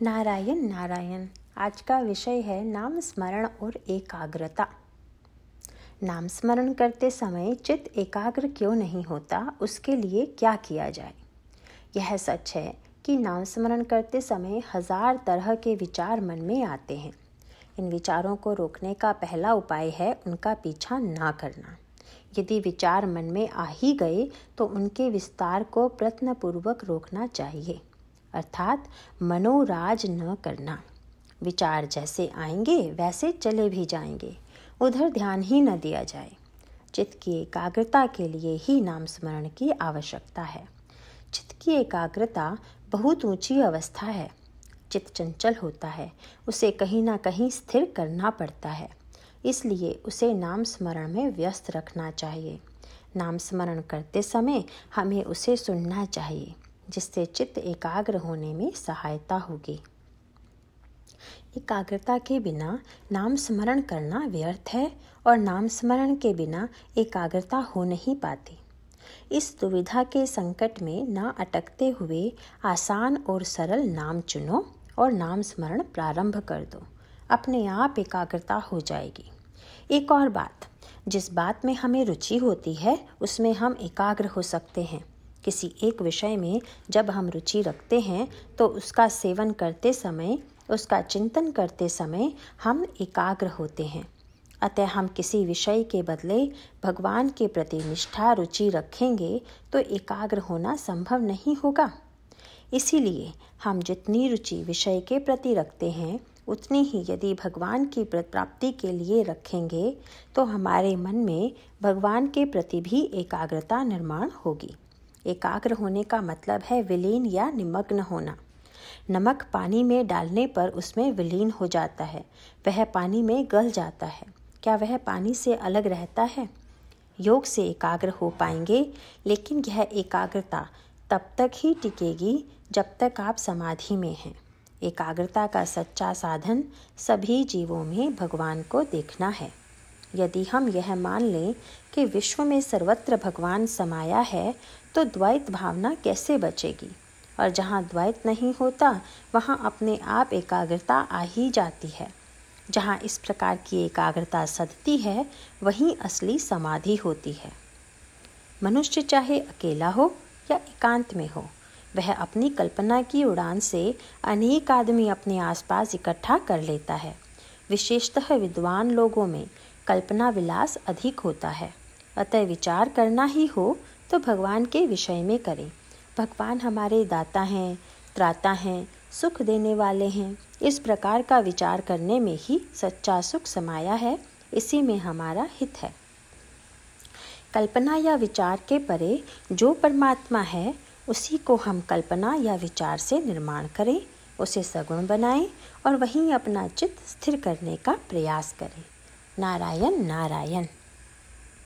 नारायण नारायण। आज का विषय है नाम स्मरण और एकाग्रता। नाम स्मरण करते समय चित्त एकाग्र क्यों नहीं होता? उसके लिए क्या किया जाए? यह सच है कि नाम स्मरण करते समय हज़ार तरह के विचार मन में आते हैं। इन विचारों को रोकने का पहला उपाय है उनका पीछा ना करना। यदि विचार मन में आ ही गए तो उनके विस्तार को प्रत्नपूर्वक रोकना चाहिए। अर्थात मनोराज न करना। विचार जैसे आएँगे, वैसे चले भी जाएँगे। उधर ध्यान ही न दिया जाए। चित्त की एकाग्रता के लिए ही नाम स्मरण की आवश्यकता है। चित्त की एकाग्रता बहुत ऊँची अवस्था है। चित्त चंचल होता है। उसे कहीं ना कहीं स्थिर करना पड़ता है। इसलिए उसे नाम स्मरण में व्यस्त रखना चाहिए। नाम स्मरण करते समय हमें उसे सुनना चाहिए। जिससे चित्त एकाग्र होने में सहायता होगी। एकाग्रता के बिना नाम स्मरण करना व्यर्थ है और नाम स्मरण के बिना एकाग्रता हो नहीं पाती। इस दुविधा के संकट में ना अटकते हुए आसान और सरल नाम चुनो और नाम स्मरण प्रारंभ कर दो। अपने आप एकाग्रता हो जाएगी। एक और बात, जिस बात में हमें रुचि होती है, उसमें हम एकाग्र हो सकते हैं। किसी एक विषय में जब हम रुचि रखते हैं तो उसका सेवन करते समय, उसका चिंतन करते समय हम एकाग्र होते हैं। अतः हम किसी विषय के बदले भगवान के प्रति निष्ठा, रुचि रखेंगे तो एकाग्र होना संभव नहीं होगा। इसीलिए हम जितनी रुचि विषय के प्रति रखते हैं, उतनी ही यदि भगवान की प्राप्ति के लिए रखेंगे तो हमारे मन में भगवान के प्रति भी एकाग्रता निर्माण होगी। एकाग्र होने का मतलब है विलीन या निमग्न होना। नमक पानी में डालने पर उसमें विलीन हो जाता है। वह पानी में गल जाता है। क्या वह पानी से अलग रहता है? योग से एकाग्र हो पाएँगे, लेकिन यह एकाग्रता तब तक ही टिकेगी जब तक आप समाधि में हैं। एकाग्रता का सच्चा साधन सभी जीवों में भगवान को देखना है। यदि हम यह मान लें कि विश्व में सर्वत्र भगवान समाया है तो द्वैत भावना कैसे बचेगी? और जहाँ द्वैत नहीं होता, वहाँ अपने आप एकाग्रता आ ही जाती है। जहाँ इस प्रकार की एकाग्रता सदती है, वहीं असली समाधि होती है। मनुष्य चाहे अकेला हो या एकांत में हो, वह अपनी कल्पना की उड़ान से अनेक आदमी अपने आसपास इकट्ठा कर लेता है। विशेषतः विद्वान लोगों में कल्पना विलास अधिक होता है। अतः विचार करना ही हो तो भगवान के विषय में करें। भगवान हमारे दाता हैं, त्राता हैं, सुख देने वाले हैं। इस प्रकार का विचार करने में ही सच्चा सुख समाया है, इसी में हमारा हित है। कल्पना या विचार के परे जो परमात्मा है, उसी को हम कल्पना या विचार से निर्माण करें, उसे सगुण बनाएँ और वहीं अपना चित्त स्थिर करने का प्रयास करें। नारायण नारायण।